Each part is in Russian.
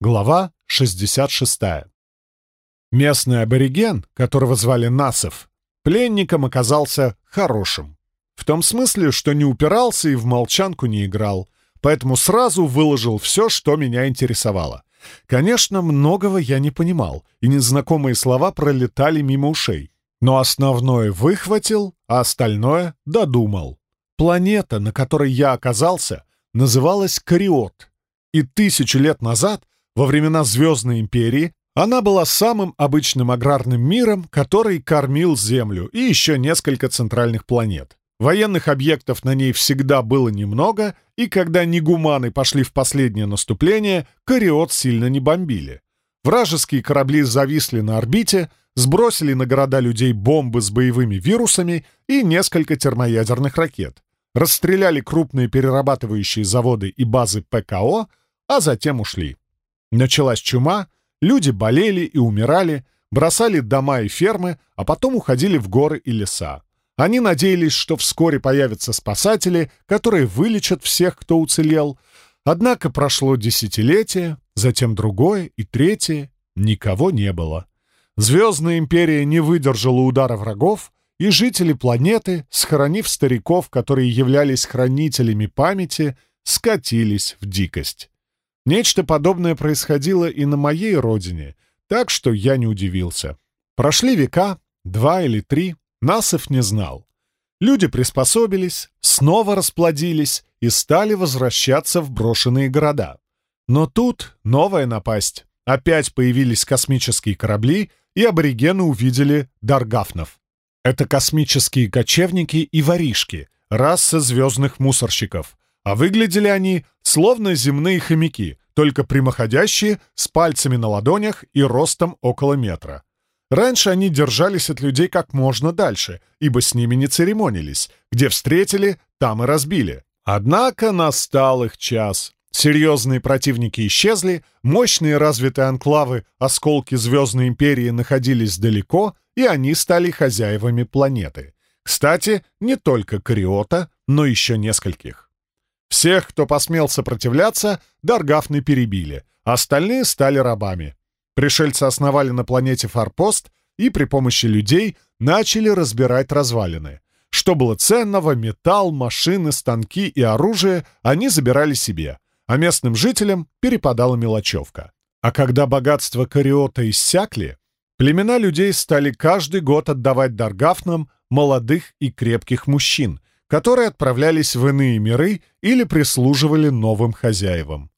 Глава 66. Местный абориген, которого звали Насов, пленником оказался хорошим. В том смысле, что не упирался и в молчанку не играл, поэтому сразу выложил все, что меня интересовало. Конечно, многого я не понимал, и незнакомые слова пролетали мимо ушей. Но основное выхватил, а остальное додумал. Планета, на которой я оказался, называлась Кариот. И тысячу лет назад во времена Звездной империи она была самым обычным аграрным миром, который кормил Землю и еще несколько центральных планет. Военных объектов на ней всегда было немного, и когда негуманы пошли в последнее наступление, Кариот сильно не бомбили. Вражеские корабли зависли на орбите, сбросили на города людей бомбы с боевыми вирусами и несколько термоядерных ракет. Расстреляли крупные перерабатывающие заводы и базы ПКО, а затем ушли. Началась чума, люди болели и умирали, бросали дома и фермы, а потом уходили в горы и леса. Они надеялись, что вскоре появятся спасатели, которые вылечат всех, кто уцелел. Однако прошло десятилетие, затем другое и третье. Никого не было. Звездная империя не выдержала удара врагов, и жители планеты, схоронив стариков, которые являлись хранителями памяти, скатились в дикость. Нечто подобное происходило и на моей родине, так что я не удивился. Прошли века, два или три, Насов не знал. Люди приспособились, снова расплодились и стали возвращаться в брошенные города. Но тут новая напасть. Опять появились космические корабли, и аборигены увидели даргафнов. Это космические кочевники и воришки, раса звездных мусорщиков, а выглядели они словно земные хомяки, только прямоходящие, с пальцами на ладонях и ростом около метра. Раньше они держались от людей как можно дальше, ибо с ними не церемонились. Где встретили, там и разбили. Однако настал их час. Серьезные противники исчезли, мощные развитые анклавы, осколки Звездной Империи находились далеко, и они стали хозяевами планеты. Кстати, не только Кариота, но еще нескольких. Всех, кто посмел сопротивляться, Даргафны перебили, а остальные стали рабами. Пришельцы основали на планете форпост и при помощи людей начали разбирать развалины. Что было ценного, металл, машины, станки и оружие они забирали себе, а местным жителям перепадала мелочевка. А когда богатства Кариота иссякли, племена людей стали каждый год отдавать Даргафнам молодых и крепких мужчин, которые отправлялись в иные миры или прислуживали новым хозяевам.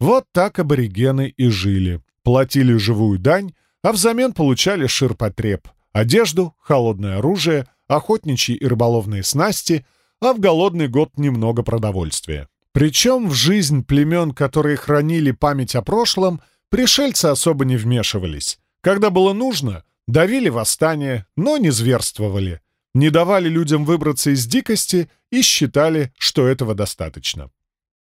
Вот так аборигены и жили. Платили живую дань, а взамен получали ширпотреб, одежду, холодное оружие, охотничьи и рыболовные снасти, а в голодный год немного продовольствия. Причем в жизнь племен, которые хранили память о прошлом, пришельцы особо не вмешивались. Когда было нужно, давили восстание, но не зверствовали не давали людям выбраться из дикости и считали, что этого достаточно.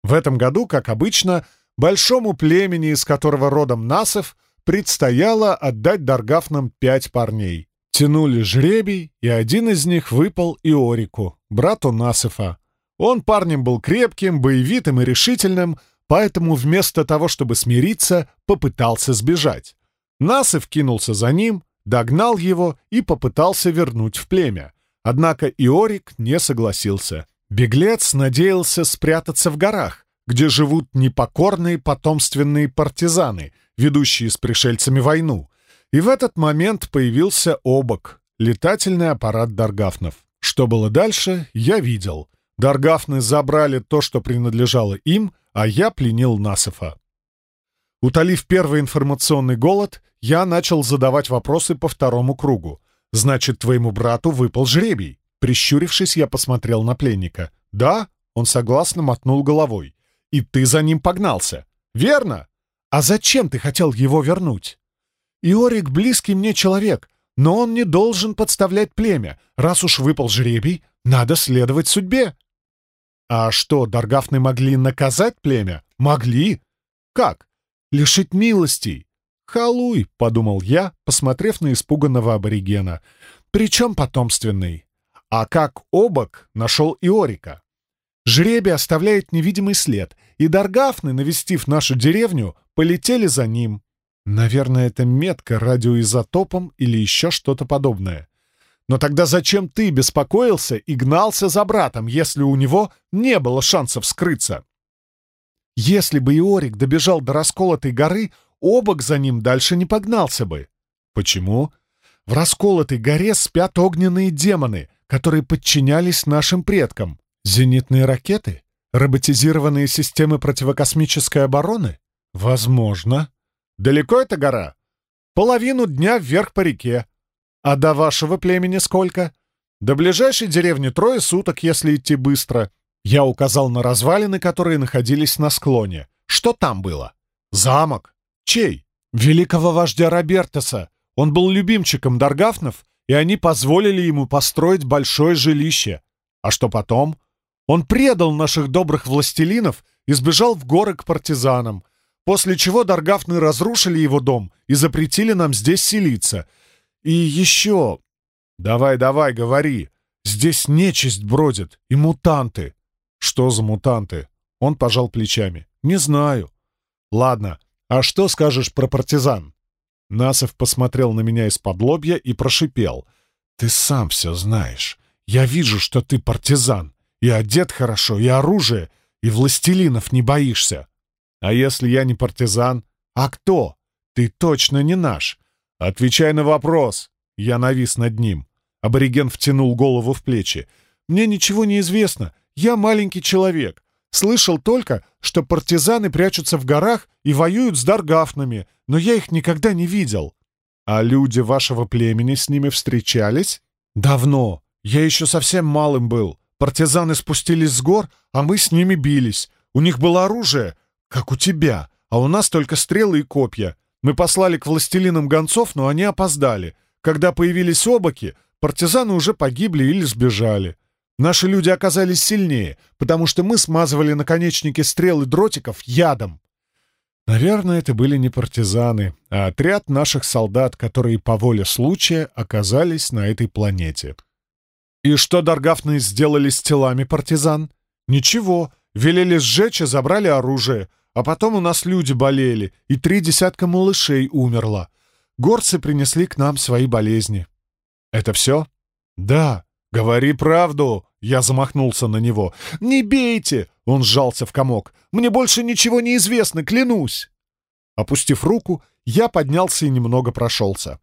В этом году, как обычно, большому племени, из которого родом Насов, предстояло отдать Даргафнам пять парней. Тянули жребий, и один из них выпал Иорику, брату Насыфа. Он парнем был крепким, боевитым и решительным, поэтому вместо того, чтобы смириться, попытался сбежать. Насыв кинулся за ним, догнал его и попытался вернуть в племя. Однако Иорик не согласился. Беглец надеялся спрятаться в горах, где живут непокорные потомственные партизаны, ведущие с пришельцами войну. И в этот момент появился обок, летательный аппарат Даргафнов. Что было дальше, я видел. Даргафны забрали то, что принадлежало им, а я пленил Насыфа. Утолив первый информационный голод, я начал задавать вопросы по второму кругу. «Значит, твоему брату выпал жребий?» Прищурившись, я посмотрел на пленника. «Да?» — он согласно мотнул головой. «И ты за ним погнался?» «Верно? А зачем ты хотел его вернуть?» «Иорик близкий мне человек, но он не должен подставлять племя. Раз уж выпал жребий, надо следовать судьбе». «А что, Даргафны могли наказать племя?» «Могли». «Как?» «Лишить милостей. «Халуй», — подумал я, посмотрев на испуганного аборигена. «Причем потомственный. А как обок нашел Иорика? Жребий оставляет невидимый след, и Даргафны, навестив нашу деревню, полетели за ним. Наверное, это метка радиоизотопом или еще что-то подобное. Но тогда зачем ты беспокоился и гнался за братом, если у него не было шансов скрыться? Если бы Иорик добежал до расколотой горы, обок за ним дальше не погнался бы. Почему? В расколотой горе спят огненные демоны, которые подчинялись нашим предкам. Зенитные ракеты? Роботизированные системы противокосмической обороны? Возможно. Далеко эта гора? Половину дня вверх по реке. А до вашего племени сколько? До ближайшей деревни трое суток, если идти быстро. Я указал на развалины, которые находились на склоне. Что там было? Замок. Чей? Великого вождя Робертеса. Он был любимчиком Даргафнов, и они позволили ему построить большое жилище. А что потом? Он предал наших добрых властелинов и сбежал в горы к партизанам, после чего Даргафны разрушили его дом и запретили нам здесь селиться. И еще... Давай, давай, говори. Здесь нечисть бродит и мутанты. Что за мутанты? Он пожал плечами. Не знаю. Ладно, а что скажешь про партизан? Насов посмотрел на меня из-под лобья и прошипел. «Ты сам все знаешь. Я вижу, что ты партизан. И одет хорошо, и оружие, и властелинов не боишься. А если я не партизан? А кто? Ты точно не наш. Отвечай на вопрос». Я навис над ним. Абориген втянул голову в плечи. «Мне ничего не известно. Я маленький человек. Слышал только, что партизаны прячутся в горах и воюют с даргафнами, но я их никогда не видел. А люди вашего племени с ними встречались? Давно. Я еще совсем малым был. Партизаны спустились с гор, а мы с ними бились. У них было оружие, как у тебя, а у нас только стрелы и копья. Мы послали к властелинам гонцов, но они опоздали. Когда появились обоки, партизаны уже погибли или сбежали. Наши люди оказались сильнее, потому что мы смазывали наконечники стрел и дротиков ядом. Наверное, это были не партизаны, а отряд наших солдат, которые по воле случая оказались на этой планете. И что Даргафны сделали с телами партизан? Ничего, велели сжечь и забрали оружие, а потом у нас люди болели, и три десятка малышей умерло. Горцы принесли к нам свои болезни. Это все? Да, «Говори правду!» — я замахнулся на него. «Не бейте!» — он сжался в комок. «Мне больше ничего не известно, клянусь!» Опустив руку, я поднялся и немного прошелся.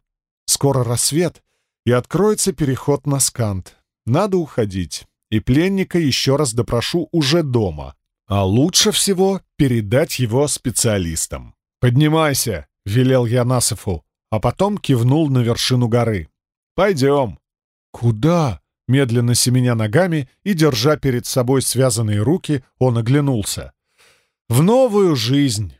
Скоро рассвет, и откроется переход на скант. Надо уходить, и пленника еще раз допрошу уже дома. А лучше всего передать его специалистам. «Поднимайся!» — велел я Насыфу, а потом кивнул на вершину горы. «Пойдем!» «Куда?» Медленно семеня ногами и держа перед собой связанные руки, он оглянулся. «В новую жизнь!»